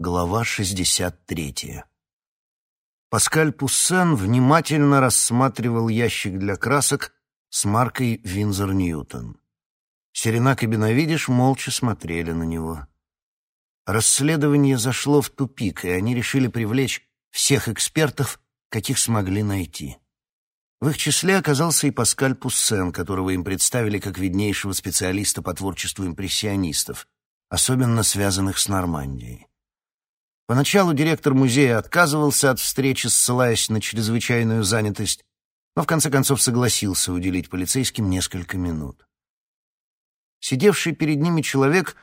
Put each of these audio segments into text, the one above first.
Глава 63. Паскаль Пуссен внимательно рассматривал ящик для красок с маркой «Винзор Ньютон». Серенак и Беновидиш молча смотрели на него. Расследование зашло в тупик, и они решили привлечь всех экспертов, каких смогли найти. В их числе оказался и Паскаль Пуссен, которого им представили как виднейшего специалиста по творчеству импрессионистов, особенно связанных с Нормандией. Поначалу директор музея отказывался от встречи, ссылаясь на чрезвычайную занятость, но в конце концов согласился уделить полицейским несколько минут. Сидевший перед ними человек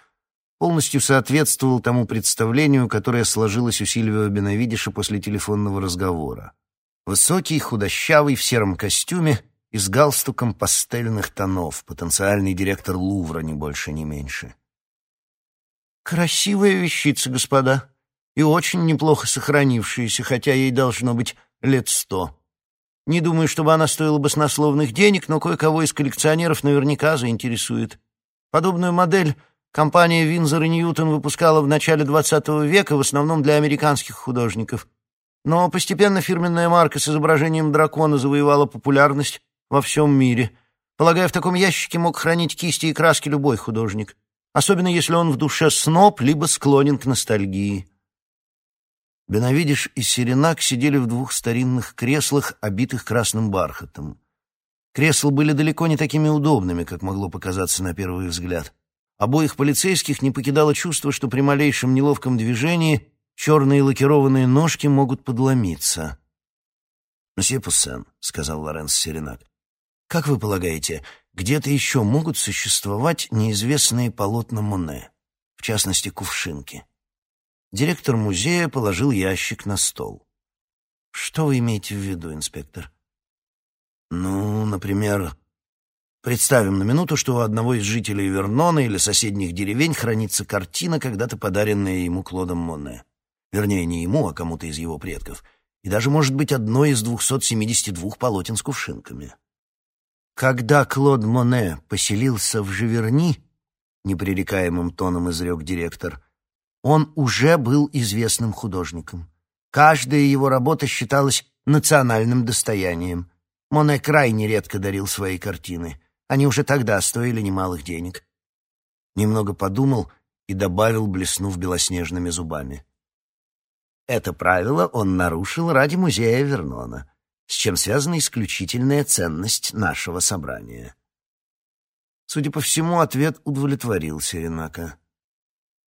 полностью соответствовал тому представлению, которое сложилось у Сильвио Беновидиша после телефонного разговора. Высокий, худощавый, в сером костюме и с галстуком пастельных тонов, потенциальный директор Лувра, ни больше, ни меньше. «Красивая вещица, господа», и очень неплохо сохранившаяся, хотя ей должно быть лет сто. Не думаю, чтобы она стоила баснословных денег, но кое-кого из коллекционеров наверняка заинтересует. Подобную модель компания Винзор и Ньютон выпускала в начале XX века в основном для американских художников. Но постепенно фирменная марка с изображением дракона завоевала популярность во всем мире. Полагаю, в таком ящике мог хранить кисти и краски любой художник, особенно если он в душе сноб либо склонен к ностальгии. Беновидиш и Серенак сидели в двух старинных креслах, обитых красным бархатом. Кресла были далеко не такими удобными, как могло показаться на первый взгляд. Обоих полицейских не покидало чувство, что при малейшем неловком движении черные лакированные ножки могут подломиться. «Мсье Пуссен», — сказал Лоренс Серенак, — «как вы полагаете, где-то еще могут существовать неизвестные полотна Моне, в частности, кувшинки?» Директор музея положил ящик на стол. «Что вы имеете в виду, инспектор?» «Ну, например, представим на минуту, что у одного из жителей Вернона или соседних деревень хранится картина, когда-то подаренная ему Клодом Моне. Вернее, не ему, а кому-то из его предков. И даже, может быть, одно из 272 полотен с кувшинками. Когда Клод Моне поселился в Живерни, непререкаемым тоном изрек директор, он уже был известным художником. Каждая его работа считалась национальным достоянием. Моне крайне редко дарил свои картины. Они уже тогда стоили немалых денег. Немного подумал и добавил, блеснув белоснежными зубами. Это правило он нарушил ради музея Вернона, с чем связана исключительная ценность нашего собрания. Судя по всему, ответ удовлетворил Серенака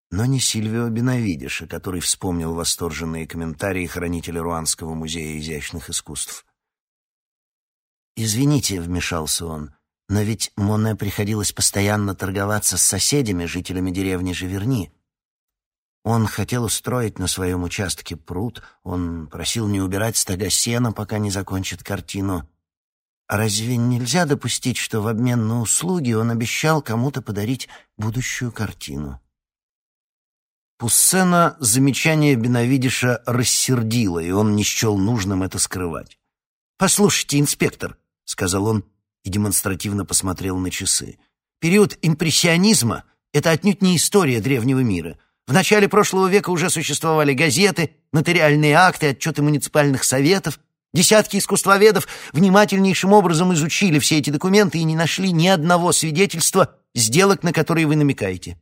но не Сильвио Беновидиша, который вспомнил восторженные комментарии хранителя Руанского музея изящных искусств. «Извините», — вмешался он, — «но ведь Моне приходилось постоянно торговаться с соседями, жителями деревни Живерни. Он хотел устроить на своем участке пруд, он просил не убирать стога сена, пока не закончит картину. Разве нельзя допустить, что в обмен на услуги он обещал кому-то подарить будущую картину?» Пуссена замечание Беновидиша рассердило, и он не счел нужным это скрывать. «Послушайте, инспектор», — сказал он и демонстративно посмотрел на часы, «период импрессионизма — это отнюдь не история древнего мира. В начале прошлого века уже существовали газеты, нотариальные акты, отчеты муниципальных советов. Десятки искусствоведов внимательнейшим образом изучили все эти документы и не нашли ни одного свидетельства сделок, на которые вы намекаете.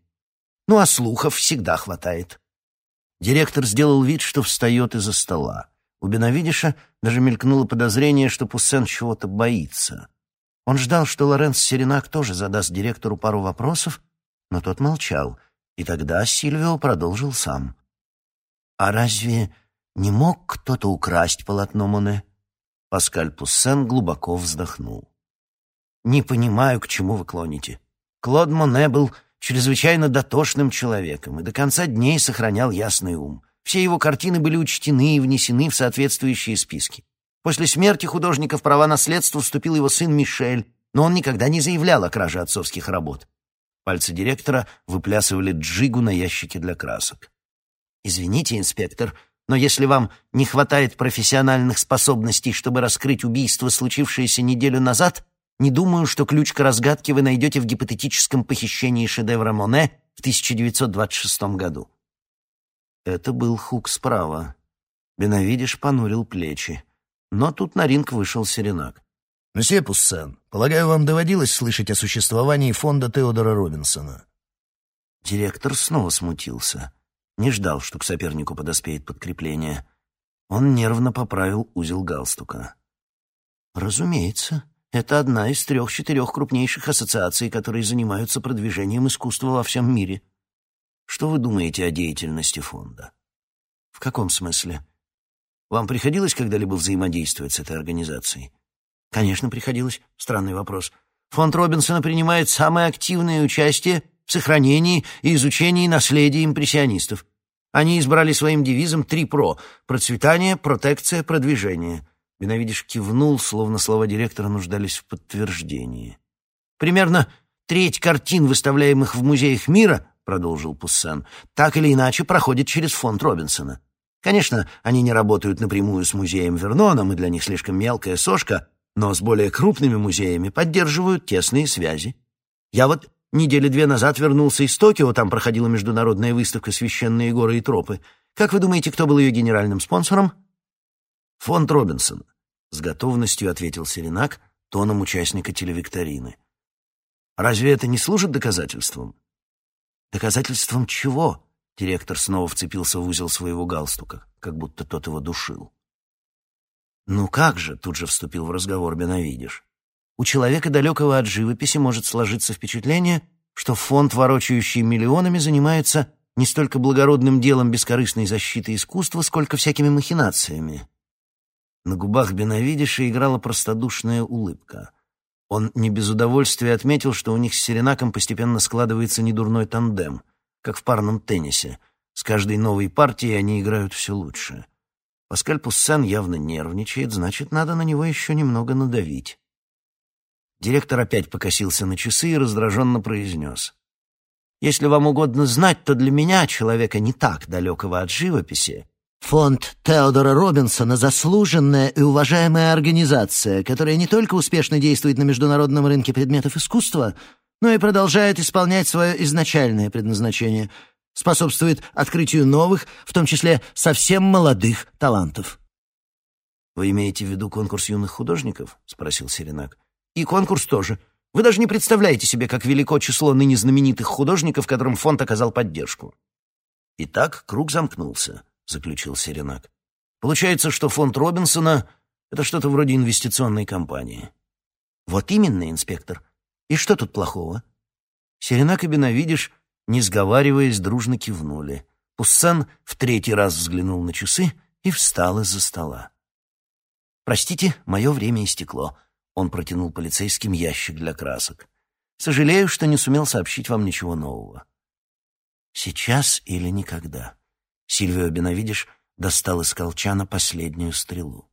Ну, а слухов всегда хватает. Директор сделал вид, что встает из-за стола. У Беновидиша даже мелькнуло подозрение, что Пуссен чего-то боится. Он ждал, что Лоренс Серенак тоже задаст директору пару вопросов, но тот молчал, и тогда Сильвио продолжил сам. «А разве не мог кто-то украсть полотно Моне?» Паскаль Пуссен глубоко вздохнул. «Не понимаю, к чему вы клоните. Клод Моне был чрезвычайно дотошным человеком и до конца дней сохранял ясный ум. Все его картины были учтены и внесены в соответствующие списки. После смерти художника в права наследства вступил его сын Мишель, но он никогда не заявлял о краже отцовских работ. Пальцы директора выплясывали джигу на ящике для красок. «Извините, инспектор, но если вам не хватает профессиональных способностей, чтобы раскрыть убийство, случившееся неделю назад, не думаю, что ключ к разгадке вы найдете в гипотетическом похищении шедевра Моне в 1926 году. Это был хук справа. Бенавидиш понурил плечи. Но тут на ринг вышел Серенак. «Месье Пуссен, полагаю, вам доводилось слышать о существовании фонда Теодора Робинсона?» Директор снова смутился. Не ждал, что к сопернику подоспеет подкрепление. Он нервно поправил узел галстука. «Разумеется, это одна из трех-четырех крупнейших ассоциаций, которые занимаются продвижением искусства во всем мире. Что вы думаете о деятельности фонда?» «В каком смысле?» «Вам приходилось когда-либо взаимодействовать с этой организацией?» «Конечно, приходилось. Странный вопрос. Фонд Робинсона принимает самое активное участие в сохранении и изучении наследия импрессионистов. Они избрали своим девизом три «про» — процветание, протекция, продвижение. Беновидиш кивнул, словно слова директора нуждались в подтверждении. «Примерно треть картин, выставляемых в музеях мира, — продолжил Пуссан, — так или иначе проходит через фонд Робинсона. Конечно, они не работают напрямую с музеем Вернона, мы для них слишком мелкая сошка, но с более крупными музеями поддерживают тесные связи. Я вот недели две назад вернулся из Токио, там проходила международная выставка «Священные горы и тропы». Как вы думаете, кто был ее генеральным спонсором? Фонд Робинсон, с готовностью ответил Серенак тоном участника телевикторины. Разве это не служит доказательством? Доказательством чего? Директор снова вцепился в узел своего галстука, как будто тот его душил. «Ну как же?» — тут же вступил в разговор Беновидиш. «У человека, далекого от живописи, может сложиться впечатление, что фонд, ворочающий миллионами, занимается не столько благородным делом бескорыстной защиты искусства, сколько всякими махинациями». На губах Беновидиша играла простодушная улыбка. Он не без удовольствия отметил, что у них с Серенаком постепенно складывается недурной тандем, как в парном теннисе. С каждой новой партией они играют все лучше. Паскаль Пуссен явно нервничает, значит, надо на него еще немного надавить. Директор опять покосился на часы и раздраженно произнес. «Если вам угодно знать, то для меня, человека не так далекого от живописи, Фонд Теодора Робинсона — заслуженная и уважаемая организация, которая не только успешно действует на международном рынке предметов искусства, но и продолжает исполнять свое изначальное предназначение — способствует открытию новых, в том числе совсем молодых талантов. «Вы имеете в виду конкурс юных художников?» — спросил Серенак. «И конкурс тоже. Вы даже не представляете себе, как велико число ныне знаменитых художников, которым фонд оказал поддержку». «Итак, круг замкнулся», — заключил Серенак. «Получается, что фонд Робинсона — это что-то вроде инвестиционной компании». «Вот именно, инспектор. И что тут плохого?» Серенак и Беновидиш не сговариваясь, дружно кивнули. Пуссан в третий раз взглянул на часы и встал из-за стола. «Простите, мое время истекло», — он протянул полицейским ящик для красок. «Сожалею, что не сумел сообщить вам ничего нового». «Сейчас или никогда?» Сильвио Беновидиш достал из колчана последнюю стрелу.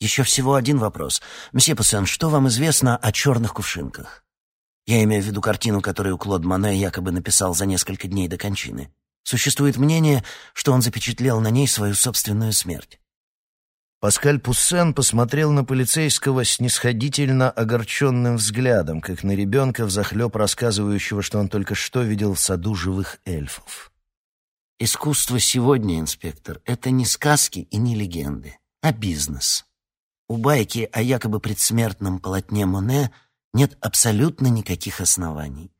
«Еще всего один вопрос. Мсье Пассен, что вам известно о черных кувшинках?» Я имею в виду картину, которую Клод Мане якобы написал за несколько дней до кончины. Существует мнение, что он запечатлел на ней свою собственную смерть. Паскаль Пуссен посмотрел на полицейского снисходительно огорченным взглядом, как на ребенка, взахлеб рассказывающего, что он только что видел в саду живых эльфов. «Искусство сегодня, инспектор, это не сказки и не легенды, а бизнес. У байки о якобы предсмертном полотне Моне — нет абсолютно никаких оснований.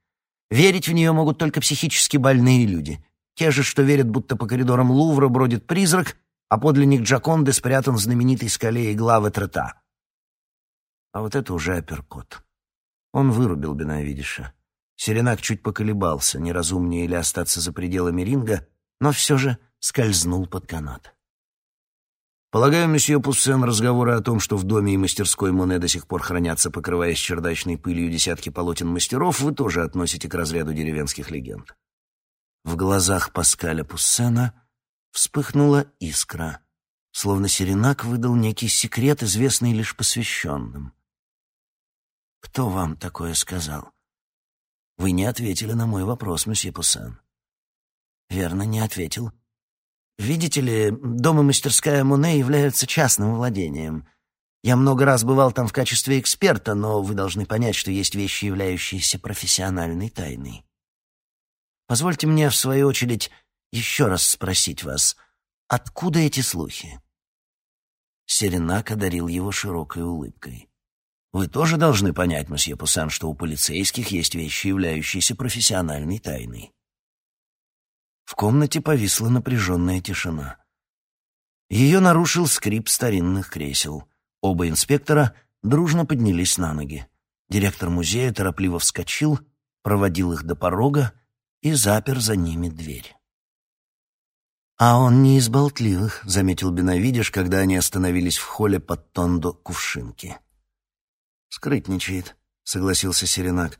Верить в нее могут только психически больные люди. Те же, что верят, будто по коридорам Лувра бродит призрак, а подлинник Джаконды спрятан в знаменитой скале игла Ветрета. А вот это уже апперкот. Он вырубил Беновидиша. Серенак чуть поколебался, неразумнее ли остаться за пределами ринга, но все же скользнул под канат. Полагаю, месье Пуссен, разговоры о том, что в доме и мастерской Моне до сих пор хранятся, покрываясь чердачной пылью десятки полотен мастеров, вы тоже относите к разряду деревенских легенд. В глазах Паскаля Пуссена вспыхнула искра, словно Серенак выдал некий секрет, известный лишь посвященным. «Кто вам такое сказал?» «Вы не ответили на мой вопрос, месье Пуссен». «Верно, не ответил». Видите ли, дом и мастерская Моне являются частным владением. Я много раз бывал там в качестве эксперта, но вы должны понять, что есть вещи, являющиеся профессиональной тайной. Позвольте мне, в свою очередь, еще раз спросить вас, откуда эти слухи?» Серенак одарил его широкой улыбкой. «Вы тоже должны понять, мосье Пусан, что у полицейских есть вещи, являющиеся профессиональной тайной». В комнате повисла напряженная тишина. Ее нарушил скрип старинных кресел. Оба инспектора дружно поднялись на ноги. Директор музея торопливо вскочил, проводил их до порога и запер за ними дверь. «А он не из болтливых», — заметил Беновидиш, когда они остановились в холле под тондо кувшинки. «Скрытничает», — согласился Серенак.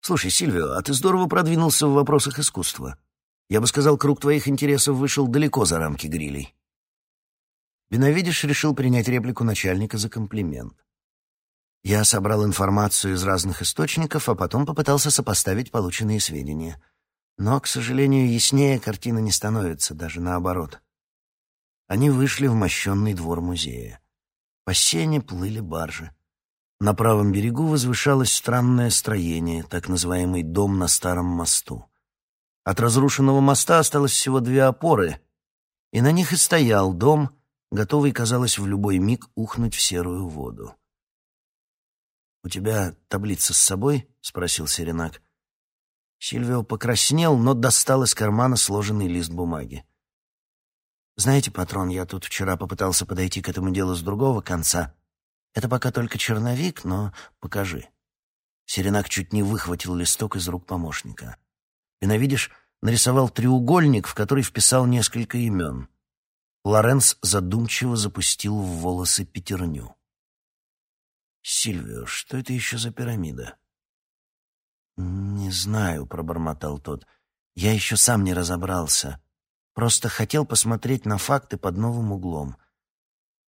«Слушай, Сильвио, а ты здорово продвинулся в вопросах искусства. Я бы сказал, круг твоих интересов вышел далеко за рамки грилей». Беновидиш решил принять реплику начальника за комплимент. Я собрал информацию из разных источников, а потом попытался сопоставить полученные сведения. Но, к сожалению, яснее картина не становится, даже наоборот. Они вышли в мощенный двор музея. По сене плыли баржи. На правом берегу возвышалось странное строение, так называемый дом на старом мосту. От разрушенного моста осталось всего две опоры, и на них и стоял дом, готовый, казалось, в любой миг ухнуть в серую воду. «У тебя таблица с собой?» — спросил Серенак. Сильвио покраснел, но достал из кармана сложенный лист бумаги. «Знаете, патрон, я тут вчера попытался подойти к этому делу с другого конца. Это пока только черновик, но покажи». Серенак чуть не выхватил листок из рук помощника. Беновидиш нарисовал треугольник, в который вписал несколько имен. Лоренс задумчиво запустил в волосы пятерню. «Сильвио, что это еще за пирамида?» «Не знаю», — пробормотал тот. «Я еще сам не разобрался. Просто хотел посмотреть на факты под новым углом.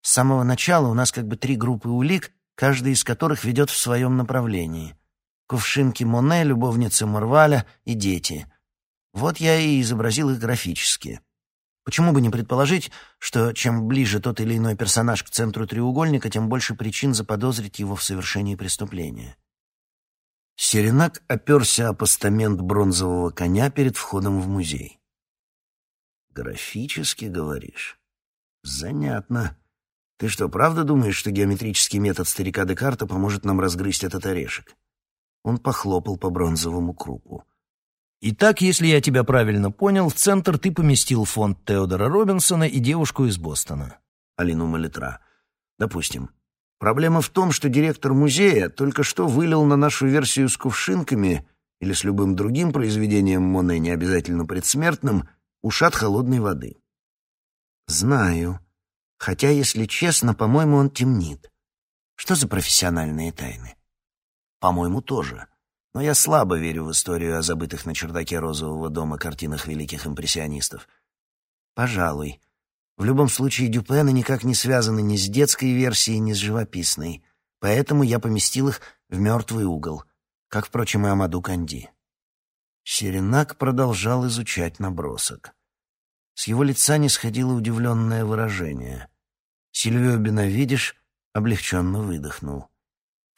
С самого начала у нас как бы три группы улик, каждая из которых ведет в своем направлении. Кувшинки Моне, любовницы Марваля и дети. Вот я и изобразил их графически». Почему бы не предположить, что чем ближе тот или иной персонаж к центру треугольника, тем больше причин заподозрить его в совершении преступления? Серенак оперся о постамент бронзового коня перед входом в музей. «Графически, говоришь? Занятно. Ты что, правда думаешь, что геометрический метод старика Декарта поможет нам разгрызть этот орешек?» Он похлопал по бронзовому крупу. Итак, если я тебя правильно понял, в центр ты поместил фонд Теодора Робинсона и девушку из Бостона. Алину Малитра. Допустим. Проблема в том, что директор музея только что вылил на нашу версию с кувшинками или с любым другим произведением Моне, не обязательно предсмертным, ушат холодной воды. Знаю. Хотя, если честно, по-моему, он темнит. Что за профессиональные тайны? По-моему, тоже. Но я слабо верю в историю о забытых на чердаке розового дома картинах великих импрессионистов. Пожалуй. В любом случае, Дюпены никак не связаны ни с детской версией, ни с живописной. Поэтому я поместил их в мертвый угол, как, впрочем, и Амаду Канди. Серенак продолжал изучать набросок. С его лица не сходило удивленное выражение. Сильвио Беновидиш облегченно выдохнул.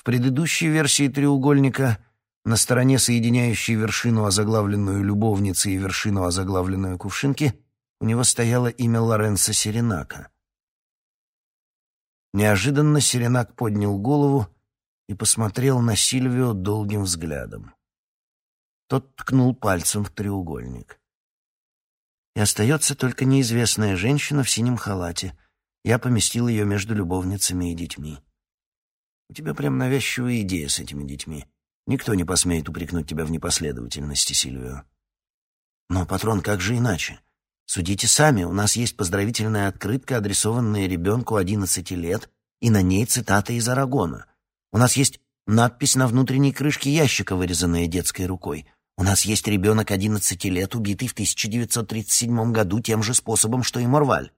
Предыдущей версии треугольника — на стороне, соединяющей вершину, озаглавленную любовницей, и вершину, озаглавленную кувшинки, у него стояло имя Лоренцо Серенака. Неожиданно Серенак поднял голову и посмотрел на Сильвио долгим взглядом. Тот ткнул пальцем в треугольник. И остается только неизвестная женщина в синем халате. Я поместил ее между любовницами и детьми. У тебя прям навязчивая идея с этими детьми. Никто не посмеет упрекнуть тебя в непоследовательности, Сильвио. Но, патрон, как же иначе? Судите сами, у нас есть поздравительная открытка, адресованная ребенку 11 лет, и на ней цитата из Арагона. У нас есть надпись на внутренней крышке ящика, вырезанная детской рукой. У нас есть ребенок 11 лет, убитый в 1937 году тем же способом, что и Морваль.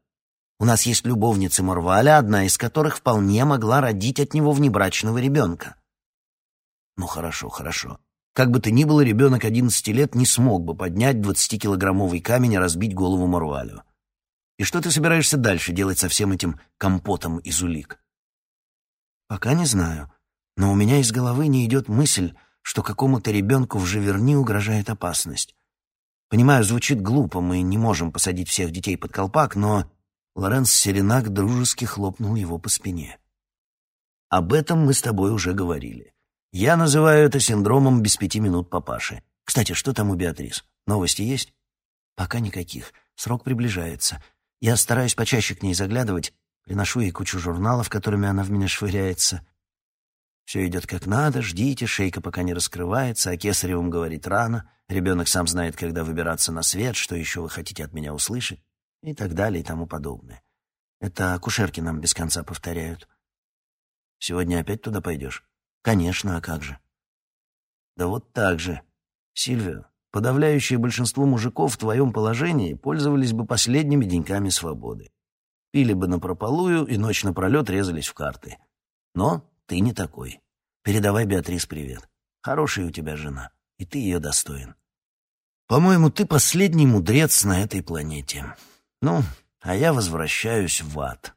У нас есть любовницы Морваля, одна из которых вполне могла родить от него внебрачного ребенка. Ну хорошо, хорошо. Как бы то ни было, ребенок одиннадцати лет не смог бы поднять двадцатикилограммовый камень и разбить голову Марвалю. И что ты собираешься дальше делать со всем этим компотом из улик? Пока не знаю, но у меня из головы не идет мысль, что какому-то ребенку в Живерни угрожает опасность. Понимаю, звучит глупо, мы не можем посадить всех детей под колпак, но Лоренс Серенак дружески хлопнул его по спине. Об этом мы с тобой уже говорили. Я называю это синдромом без пяти минут папаши. Кстати, что там у Беатрис? Новости есть? Пока никаких. Срок приближается. Я стараюсь почаще к ней заглядывать, приношу ей кучу журналов, которыми она в меня швыряется. Все идет как надо, ждите, шейка пока не раскрывается, а Кесаревым говорит рано, ребенок сам знает, когда выбираться на свет, что еще вы хотите от меня услышать, и так далее и тому подобное. Это акушерки нам без конца повторяют. Сегодня опять туда пойдешь? Конечно, а как же? Да вот так же. Сильвия, подавляющее большинство мужиков в твоем положении пользовались бы последними деньками свободы. Пили бы напропалую и ночь напролет резались в карты. Но ты не такой. Передавай Беатрис привет. Хорошая у тебя жена, и ты ее достоин. По-моему, ты последний мудрец на этой планете. Ну, а я возвращаюсь в ад.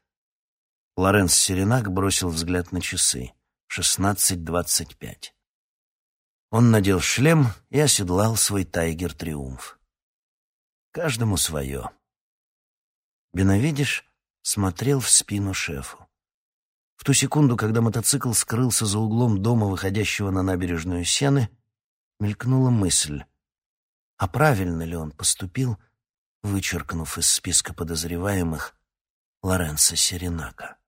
Лоренс Серенак бросил взгляд на часы. Шестнадцать двадцать пять. Он надел шлем и оседлал свой тайгер-триумф. Каждому свое. Беновидиш смотрел в спину шефу. В ту секунду, когда мотоцикл скрылся за углом дома, выходящего на набережную Сены, мелькнула мысль, а правильно ли он поступил, вычеркнув из списка подозреваемых Лоренцо Серенака.